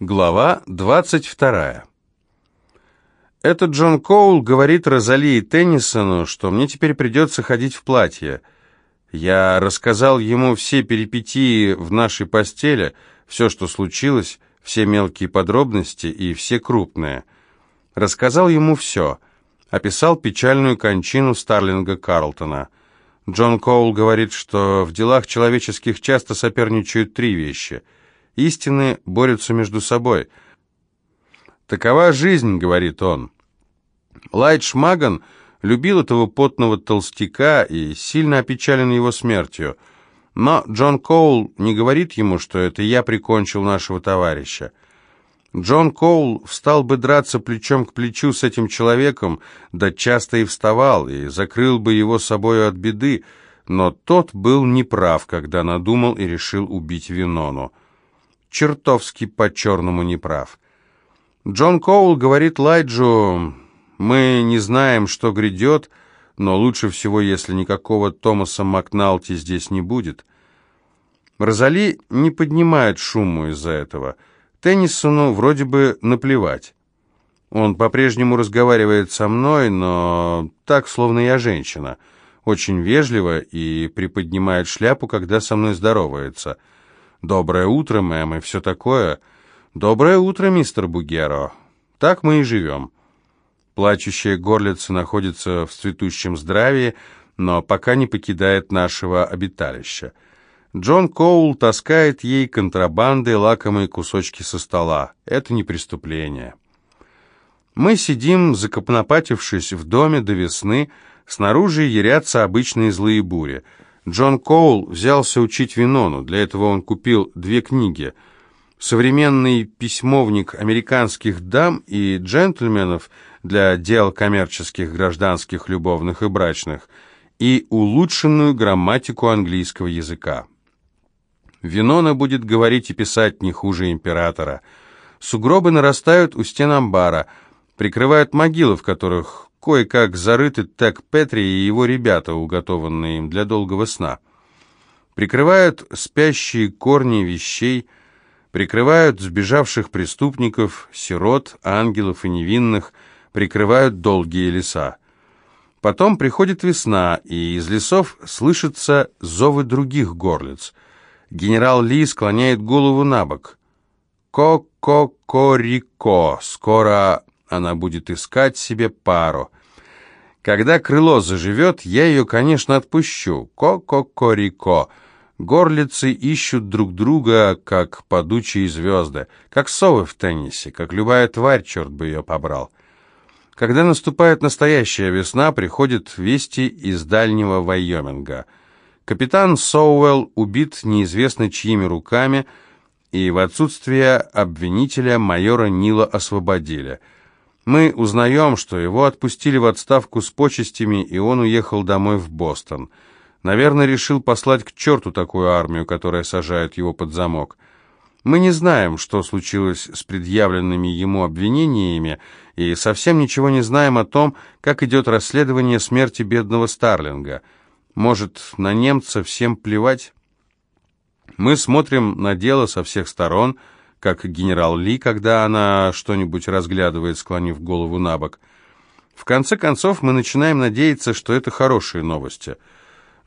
Глава 22. Этот Джон Коул говорит Розали и Теннисону, что мне теперь придется ходить в платье. Я рассказал ему все перипетии в нашей постели, все, что случилось, все мелкие подробности и все крупные. Рассказал ему все. Описал печальную кончину Старлинга Карлтона. Джон Коул говорит, что в делах человеческих часто соперничают три вещи – Истины борются между собой. «Такова жизнь», — говорит он. Лайт Маган любил этого потного толстяка и сильно опечален его смертью. Но Джон Коул не говорит ему, что это я прикончил нашего товарища. Джон Коул встал бы драться плечом к плечу с этим человеком, да часто и вставал, и закрыл бы его собою от беды, но тот был неправ, когда надумал и решил убить Винону чертовски по-черному неправ. Джон Коул говорит Лайджу, «Мы не знаем, что грядет, но лучше всего, если никакого Томаса Макналти здесь не будет». Розали не поднимает шуму из-за этого. Теннисону вроде бы наплевать. Он по-прежнему разговаривает со мной, но так, словно я женщина. Очень вежливо и приподнимает шляпу, когда со мной здоровается – «Доброе утро, мэм, и все такое». «Доброе утро, мистер Бугеро. Так мы и живем». Плачущая горлица находится в цветущем здравии, но пока не покидает нашего обиталища. Джон Коул таскает ей контрабандой лакомые кусочки со стола. Это не преступление. Мы сидим, закопнопатившись в доме до весны, снаружи ярятся обычные злые бури — Джон Коул взялся учить Винону. Для этого он купил две книги. «Современный письмовник американских дам и джентльменов для дел коммерческих, гражданских, любовных и брачных» и улучшенную грамматику английского языка. Винона будет говорить и писать не хуже императора. Сугробы нарастают у стен амбара, прикрывают могилы, в которых кое-как зарыты так Петри и его ребята, уготованные им для долгого сна. Прикрывают спящие корни вещей, прикрывают сбежавших преступников, сирот, ангелов и невинных, прикрывают долгие леса. Потом приходит весна, и из лесов слышатся зовы других горлиц. Генерал Ли склоняет голову на бок. «Ко-ко-ко-рико, скоро она будет искать себе пару. Когда крыло заживет, я ее, конечно, отпущу. Ко-ко-ко-рико. Горлицы ищут друг друга, как падучие звезды, как совы в теннисе, как любая тварь, черт бы ее побрал. Когда наступает настоящая весна, приходят вести из дальнего Вайоминга. Капитан Соуэлл убит неизвестно чьими руками, и в отсутствие обвинителя майора Нила освободили – мы узнаем, что его отпустили в отставку с почестями, и он уехал домой в Бостон. Наверное, решил послать к черту такую армию, которая сажает его под замок. Мы не знаем, что случилось с предъявленными ему обвинениями, и совсем ничего не знаем о том, как идет расследование смерти бедного Старлинга. Может, на немца всем плевать? Мы смотрим на дело со всех сторон – как генерал Ли, когда она что-нибудь разглядывает, склонив голову на бок. В конце концов, мы начинаем надеяться, что это хорошие новости.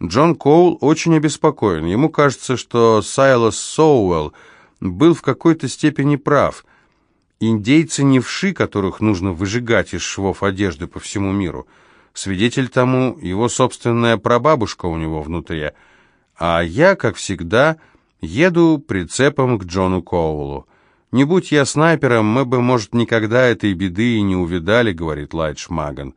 Джон Коул очень обеспокоен. Ему кажется, что Сайлас Соуэлл был в какой-то степени прав. Индейцы не вши, которых нужно выжигать из швов одежды по всему миру. Свидетель тому его собственная прабабушка у него внутри. А я, как всегда, Еду прицепом к Джону Коулу. «Не будь я снайпером, мы бы, может, никогда этой беды и не увидали», — говорит Лайт Маган.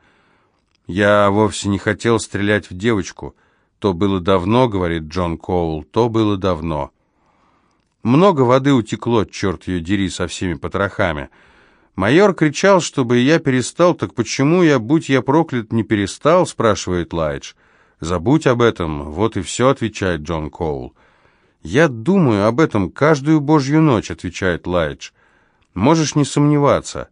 «Я вовсе не хотел стрелять в девочку. То было давно», — говорит Джон Коул, — «то было давно». Много воды утекло, черт ее дери, со всеми потрохами. Майор кричал, чтобы я перестал, так почему я, будь я проклят, не перестал, спрашивает Лайдж. Забудь об этом, вот и все, отвечает Джон Коул. «Я думаю об этом каждую божью ночь», — отвечает Лайдж. «Можешь не сомневаться».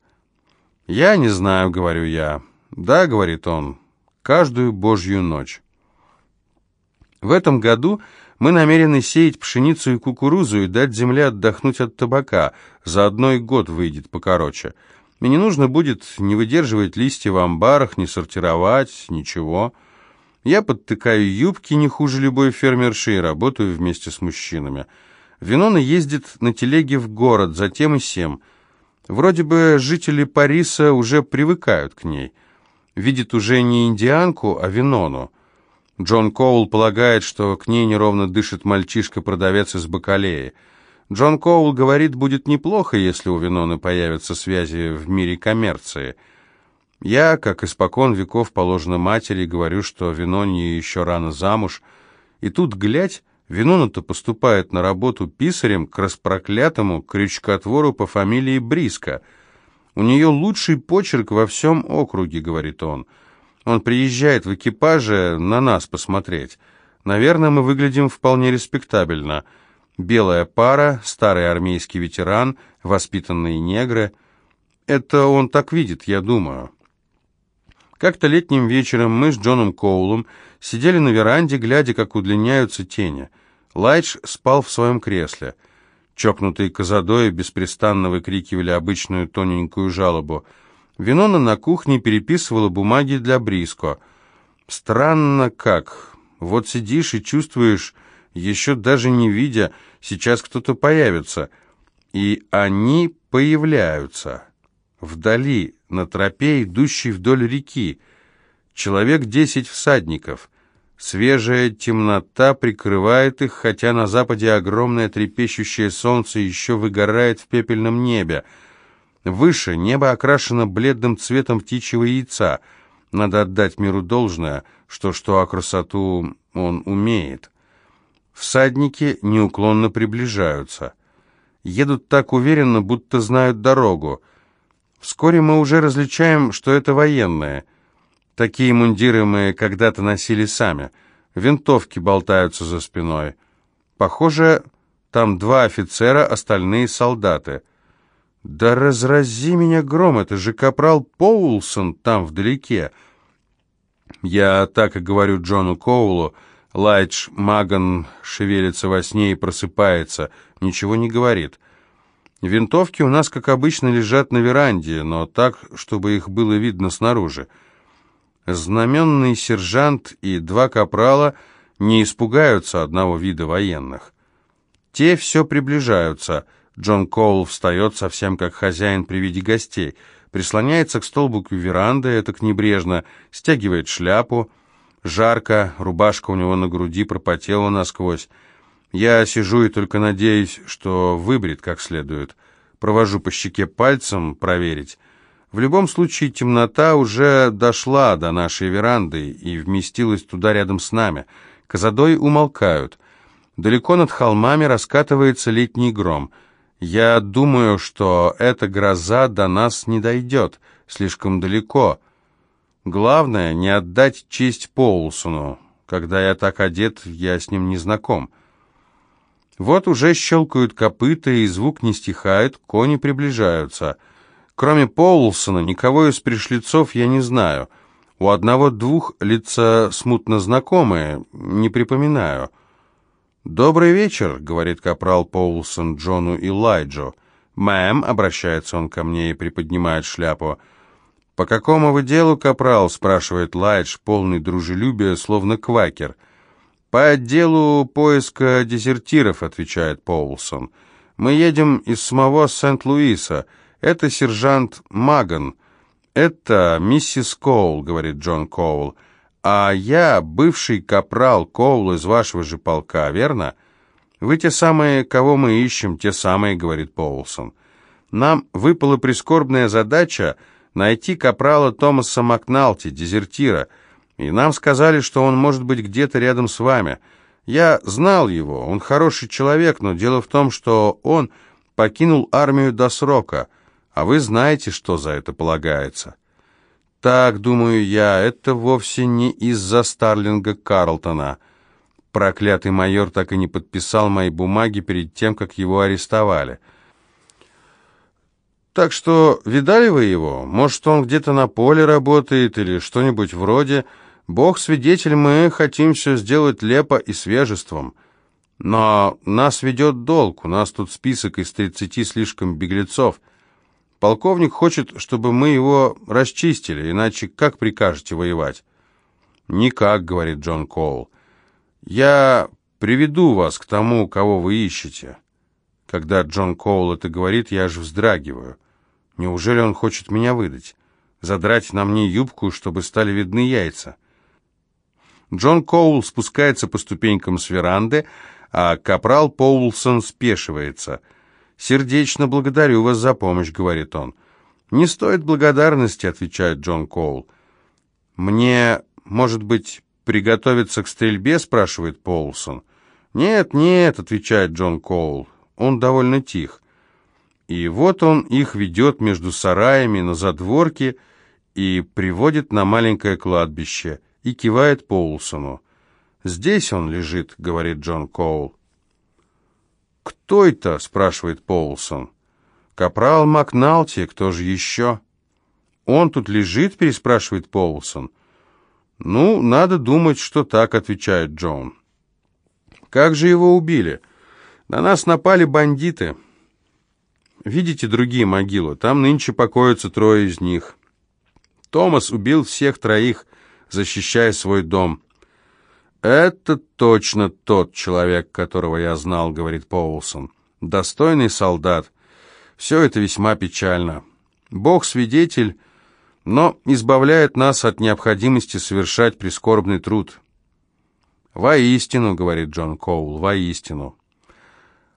«Я не знаю», — говорю я. «Да», — говорит он, — «каждую божью ночь». В этом году Мы намерены сеять пшеницу и кукурузу и дать земле отдохнуть от табака. За одной год выйдет покороче. И не нужно будет не выдерживать листья в амбарах, не сортировать, ничего. Я подтыкаю юбки не хуже любой фермерши и работаю вместе с мужчинами. Винона ездит на телеге в город, затем и сем. Вроде бы жители Париса уже привыкают к ней. Видит уже не индианку, а Винону. Джон Коул полагает, что к ней неровно дышит мальчишка-продавец из Бакалеи. Джон Коул говорит, будет неплохо, если у Виноны появятся связи в мире коммерции. Я, как испокон веков положено матери, говорю, что Виноне еще рано замуж. И тут, глядь, Винона-то поступает на работу писарем к распроклятому крючкотвору по фамилии Бриско. У нее лучший почерк во всем округе, говорит он. Он приезжает в экипаже на нас посмотреть. Наверное, мы выглядим вполне респектабельно. Белая пара, старый армейский ветеран, воспитанные негры. Это он так видит, я думаю. Как-то летним вечером мы с Джоном Коулом сидели на веранде, глядя, как удлиняются тени. Лайдж спал в своем кресле. Чокнутые козадои беспрестанно выкрикивали обычную тоненькую жалобу — Винона на кухне переписывала бумаги для Бриско. Странно как. Вот сидишь и чувствуешь, еще даже не видя, сейчас кто-то появится. И они появляются. Вдали, на тропе, идущей вдоль реки. Человек десять всадников. Свежая темнота прикрывает их, хотя на западе огромное трепещущее солнце еще выгорает в пепельном небе. Выше небо окрашено бледным цветом птичьего яйца. Надо отдать миру должное, что что, а красоту он умеет. Всадники неуклонно приближаются. Едут так уверенно, будто знают дорогу. Вскоре мы уже различаем, что это военные. Такие мундиры мы когда-то носили сами. Винтовки болтаются за спиной. Похоже, там два офицера, остальные солдаты. «Да разрази меня гром, это же капрал Поулсон там вдалеке!» Я так и говорю Джону Коулу. Лайдж Маган шевелится во сне и просыпается, ничего не говорит. Винтовки у нас, как обычно, лежат на веранде, но так, чтобы их было видно снаружи. Знаменный сержант и два капрала не испугаются одного вида военных. Те все приближаются — Джон Коул встает совсем как хозяин при виде гостей, прислоняется к столбику веранды, это к небрежно, стягивает шляпу. Жарко, рубашка у него на груди пропотела насквозь. Я сижу и только надеюсь, что выбрит как следует. Провожу по щеке пальцем проверить. В любом случае темнота уже дошла до нашей веранды и вместилась туда рядом с нами. Казадой умолкают. Далеко над холмами раскатывается летний гром — я думаю, что эта гроза до нас не дойдет, слишком далеко. Главное, не отдать честь Поулсону. Когда я так одет, я с ним не знаком. Вот уже щелкают копыта, и звук не стихает, кони приближаются. Кроме Поулсона, никого из пришлицов я не знаю. У одного-двух лица смутно знакомые, не припоминаю. «Добрый вечер», — говорит капрал Поулсон Джону и Лайджо. «Мэм», — обращается он ко мне и приподнимает шляпу. «По какому вы делу, капрал?» — спрашивает Лайдж, полный дружелюбия, словно квакер. «По отделу поиска дезертиров», — отвечает Поулсон. «Мы едем из самого Сент-Луиса. Это сержант Маган». «Это миссис Коул», — говорит Джон Коул. «А я бывший капрал Коул из вашего же полка, верно?» «Вы те самые, кого мы ищем, те самые», — говорит Поулсон. «Нам выпала прискорбная задача найти капрала Томаса Макналти, дезертира, и нам сказали, что он может быть где-то рядом с вами. Я знал его, он хороший человек, но дело в том, что он покинул армию до срока, а вы знаете, что за это полагается». Так, думаю я, это вовсе не из-за Старлинга Карлтона. Проклятый майор так и не подписал мои бумаги перед тем, как его арестовали. Так что, видали вы его? Может, он где-то на поле работает или что-нибудь вроде. Бог свидетель, мы хотим все сделать лепо и свежеством. Но нас ведет долг, у нас тут список из тридцати слишком беглецов. Полковник хочет, чтобы мы его расчистили, иначе как прикажете воевать? «Никак», — говорит Джон Коул. «Я приведу вас к тому, кого вы ищете». Когда Джон Коул это говорит, я аж вздрагиваю. Неужели он хочет меня выдать? Задрать на мне юбку, чтобы стали видны яйца? Джон Коул спускается по ступенькам с веранды, а капрал Поулсон спешивается. «Сердечно благодарю вас за помощь», — говорит он. «Не стоит благодарности», — отвечает Джон Коул. «Мне, может быть, приготовиться к стрельбе?» — спрашивает Поулсон. «Нет, нет», — отвечает Джон Коул. Он довольно тих. И вот он их ведет между сараями на задворке и приводит на маленькое кладбище и кивает Поулсону. «Здесь он лежит», — говорит Джон Коул. «Кто это?» — спрашивает Поулсон. «Капрал Макналти, кто же еще?» «Он тут лежит?» — переспрашивает Поулсон. «Ну, надо думать, что так», — отвечает Джон. «Как же его убили?» «На нас напали бандиты». «Видите другие могилы? Там нынче покоятся трое из них». Томас убил всех троих, защищая свой дом. «Это точно тот человек, которого я знал», — говорит Поулсон. «Достойный солдат. Все это весьма печально. Бог свидетель, но избавляет нас от необходимости совершать прискорбный труд». «Воистину», — говорит Джон Коул, — «воистину».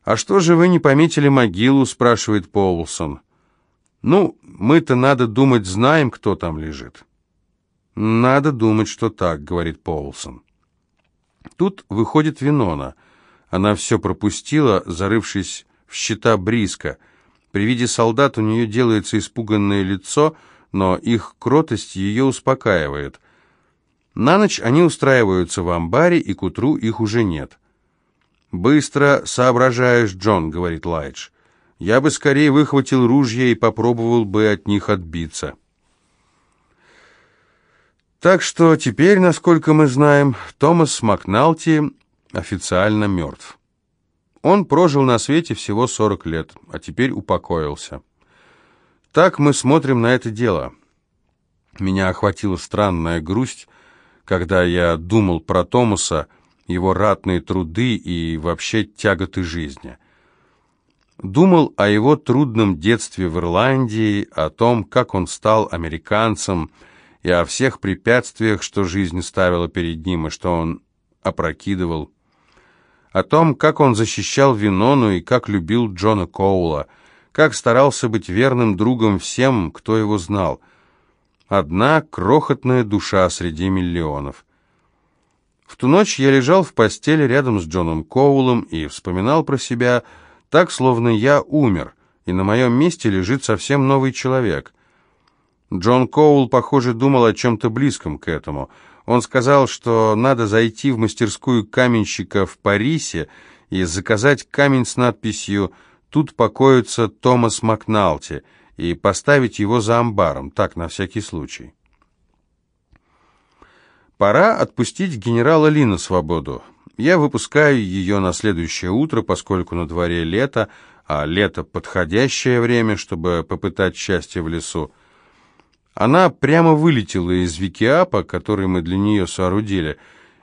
«А что же вы не пометили могилу?» — спрашивает Поулсон. «Ну, мы-то, надо думать, знаем, кто там лежит». «Надо думать, что так», — говорит Поулсон. Тут выходит Винона. Она все пропустила, зарывшись в щита Бриска. При виде солдат у нее делается испуганное лицо, но их кротость ее успокаивает. На ночь они устраиваются в амбаре, и к утру их уже нет. «Быстро соображаешь, Джон», — говорит Лайдж. «Я бы скорее выхватил ружья и попробовал бы от них отбиться». Так что теперь, насколько мы знаем, Томас Макналти официально мертв. Он прожил на свете всего 40 лет, а теперь упокоился. Так мы смотрим на это дело. Меня охватила странная грусть, когда я думал про Томаса, его ратные труды и вообще тяготы жизни. Думал о его трудном детстве в Ирландии, о том, как он стал американцем, и о всех препятствиях, что жизнь ставила перед ним, и что он опрокидывал. О том, как он защищал Винону и как любил Джона Коула, как старался быть верным другом всем, кто его знал. Одна крохотная душа среди миллионов. В ту ночь я лежал в постели рядом с Джоном Коулом и вспоминал про себя так, словно я умер, и на моем месте лежит совсем новый человек. Джон Коул, похоже, думал о чем-то близком к этому. Он сказал, что надо зайти в мастерскую каменщика в Парисе и заказать камень с надписью «Тут покоится Томас Макналти» и поставить его за амбаром, так, на всякий случай. Пора отпустить генерала Ли на свободу. Я выпускаю ее на следующее утро, поскольку на дворе лето, а лето — подходящее время, чтобы попытать счастье в лесу. Она прямо вылетела из Викиапа, который мы для нее соорудили,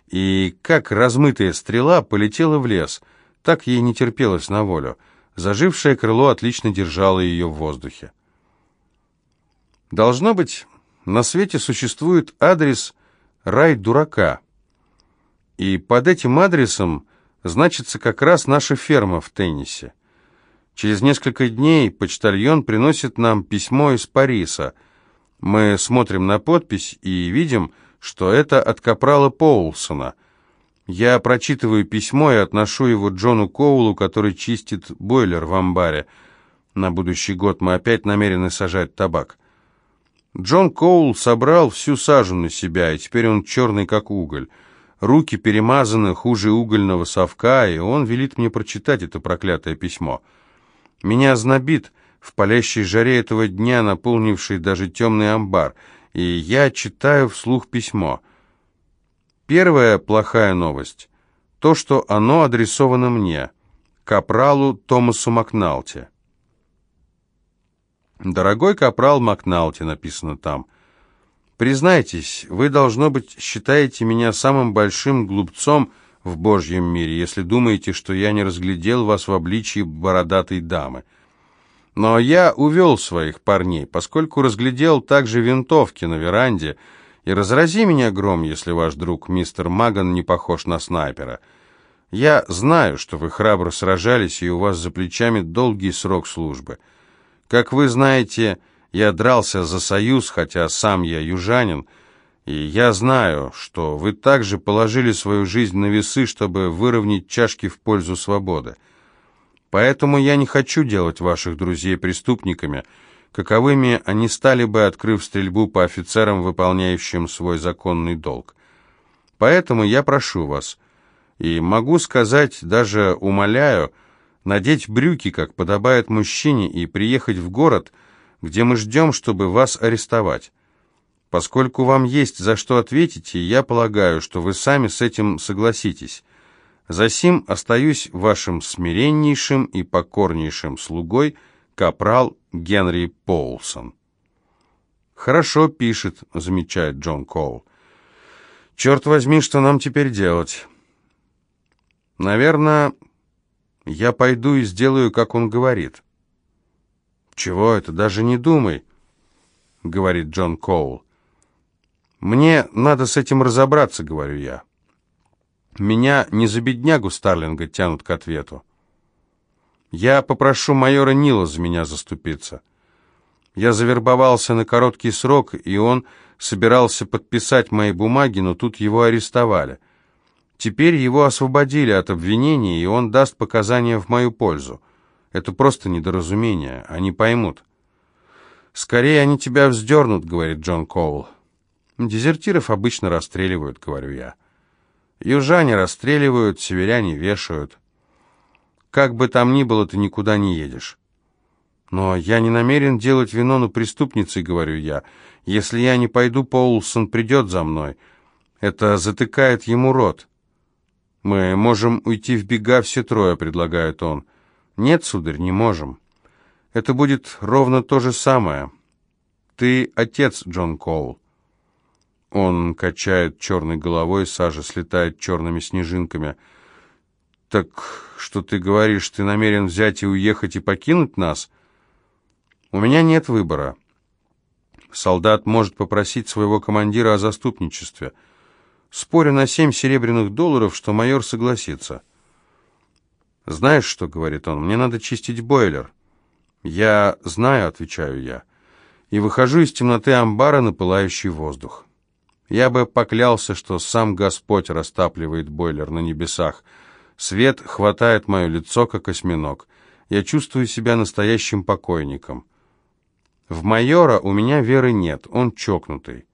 и, как размытая стрела, полетела в лес. Так ей не терпелось на волю. Зажившее крыло отлично держало ее в воздухе. Должно быть, на свете существует адрес «Рай дурака». И под этим адресом значится как раз наша ферма в Теннисе. Через несколько дней почтальон приносит нам письмо из Париса – мы смотрим на подпись и видим, что это от капрала Поулсона. Я прочитываю письмо и отношу его Джону Коулу, который чистит бойлер в амбаре. На будущий год мы опять намерены сажать табак. Джон Коул собрал всю сажу на себя, и теперь он черный, как уголь. Руки перемазаны хуже угольного совка, и он велит мне прочитать это проклятое письмо. Меня знобит, в палящей жаре этого дня, наполнившей даже темный амбар, и я читаю вслух письмо. Первая плохая новость. то, что оно адресовано мне, капралу Томасу Макналти. «Дорогой капрал Макналти», написано там, — «признайтесь, вы, должно быть, считаете меня самым большим глупцом в Божьем мире, если думаете, что я не разглядел вас в обличии бородатой дамы. Но я увел своих парней, поскольку разглядел также винтовки на веранде, и разрази меня гром, если ваш друг мистер Маган не похож на снайпера. Я знаю, что вы храбро сражались, и у вас за плечами долгий срок службы. Как вы знаете, я дрался за союз, хотя сам я южанин, и я знаю, что вы также положили свою жизнь на весы, чтобы выровнять чашки в пользу свободы. Поэтому я не хочу делать ваших друзей преступниками, каковыми они стали бы, открыв стрельбу по офицерам, выполняющим свой законный долг. Поэтому я прошу вас, и могу сказать, даже умоляю, надеть брюки, как подобает мужчине, и приехать в город, где мы ждем, чтобы вас арестовать. Поскольку вам есть за что ответить, я полагаю, что вы сами с этим согласитесь. Засим остаюсь вашим смиреннейшим и покорнейшим слугой, капрал Генри Поулсон. «Хорошо пишет», — замечает Джон Коул. «Черт возьми, что нам теперь делать?» «Наверное, я пойду и сделаю, как он говорит». «Чего это? Даже не думай», — говорит Джон Коул. «Мне надо с этим разобраться», — говорю я. Меня не за беднягу Старлинга тянут к ответу. Я попрошу майора Нила за меня заступиться. Я завербовался на короткий срок, и он собирался подписать мои бумаги, но тут его арестовали. Теперь его освободили от обвинений, и он даст показания в мою пользу. Это просто недоразумение, они поймут. «Скорее они тебя вздернут», — говорит Джон Коул. «Дезертиров обычно расстреливают», — говорю я. «Южане расстреливают, северяне вешают. Как бы там ни было, ты никуда не едешь». «Но я не намерен делать Винону преступницей», — говорю я. «Если я не пойду, Поулсон придет за мной. Это затыкает ему рот». «Мы можем уйти в бега все трое», — предлагает он. «Нет, сударь, не можем. Это будет ровно то же самое. Ты отец, Джон Коул. Он качает черной головой, сажа слетает черными снежинками. «Так что ты говоришь, ты намерен взять и уехать и покинуть нас?» «У меня нет выбора. Солдат может попросить своего командира о заступничестве. Спорю на семь серебряных долларов, что майор согласится». «Знаешь что?» — говорит он. «Мне надо чистить бойлер». «Я знаю», — отвечаю я, и выхожу из темноты амбара на пылающий воздух. Я бы поклялся, что сам Господь растапливает бойлер на небесах. Свет хватает мое лицо, как осьминог. Я чувствую себя настоящим покойником. В майора у меня веры нет, он чокнутый.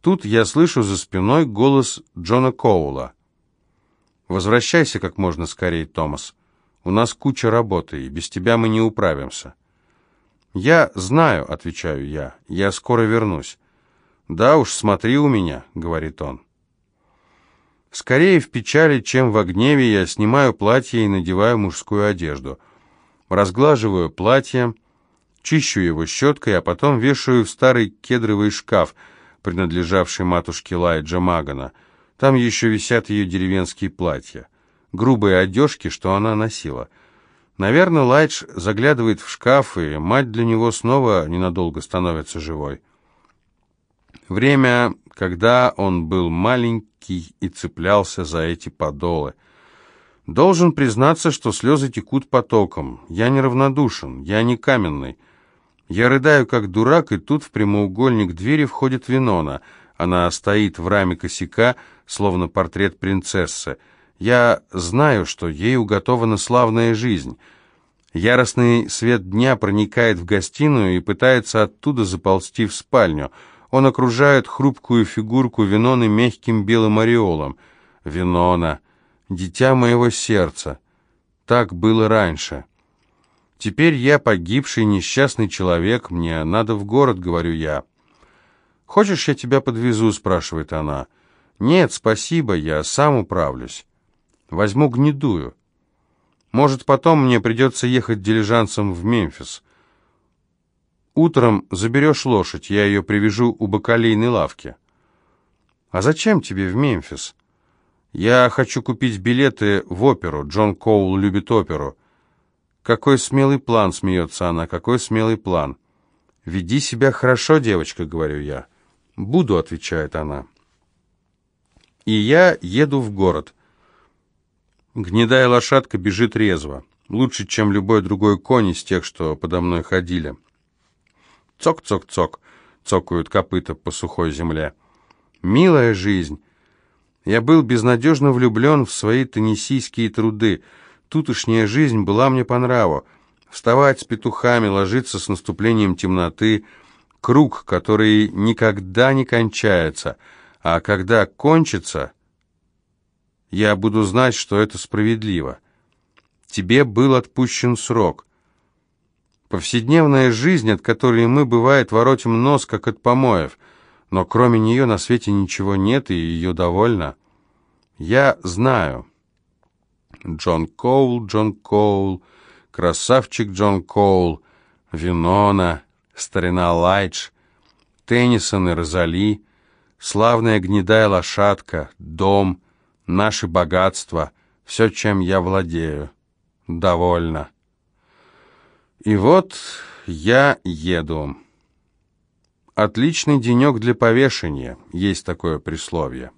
Тут я слышу за спиной голос Джона Коула. «Возвращайся как можно скорее, Томас. У нас куча работы, и без тебя мы не управимся». «Я знаю», — отвечаю я, — «я скоро вернусь». «Да уж, смотри у меня», — говорит он. Скорее в печали, чем в гневе, я снимаю платье и надеваю мужскую одежду. Разглаживаю платье, чищу его щеткой, а потом вешаю в старый кедровый шкаф, принадлежавший матушке Лайджа Магана. Там еще висят ее деревенские платья, грубые одежки, что она носила. Наверное, Лайдж заглядывает в шкаф, и мать для него снова ненадолго становится живой. Время, когда он был маленький и цеплялся за эти подолы. Должен признаться, что слезы текут потоком. Я неравнодушен, я не каменный. Я рыдаю, как дурак, и тут в прямоугольник двери входит Винона. Она стоит в раме косяка, словно портрет принцессы. Я знаю, что ей уготована славная жизнь. Яростный свет дня проникает в гостиную и пытается оттуда заползти в спальню — он окружает хрупкую фигурку Виноны мягким белым ореолом. Винона, дитя моего сердца. Так было раньше. Теперь я погибший несчастный человек, мне надо в город, говорю я. «Хочешь, я тебя подвезу?» — спрашивает она. «Нет, спасибо, я сам управлюсь». Возьму гнедую. Может, потом мне придется ехать дилижансом в Мемфис. Утром заберешь лошадь, я ее привяжу у бакалейной лавки. А зачем тебе в Мемфис? Я хочу купить билеты в оперу. Джон Коул любит оперу. Какой смелый план, смеется она, какой смелый план. Веди себя хорошо, девочка, говорю я. Буду, отвечает она. И я еду в город. Гнедая лошадка бежит резво. Лучше, чем любой другой конь из тех, что подо мной ходили. Цок-цок-цок, цокают копыта по сухой земле. Милая жизнь. Я был безнадежно влюблен в свои теннисийские труды. Тутошняя жизнь была мне по нраву. Вставать с петухами, ложиться с наступлением темноты. Круг, который никогда не кончается. А когда кончится, я буду знать, что это справедливо. Тебе был отпущен срок. Повседневная жизнь, от которой мы, бывает, воротим нос, как от помоев, но кроме нее на свете ничего нет, и ее довольно. Я знаю. Джон Коул, Джон Коул, красавчик Джон Коул, Винона, старина Лайдж, Теннисон и Розали, славная гнедая лошадка, дом, наши богатства, все, чем я владею. Довольно. И вот я еду. Отличный денек для повешения, есть такое присловие.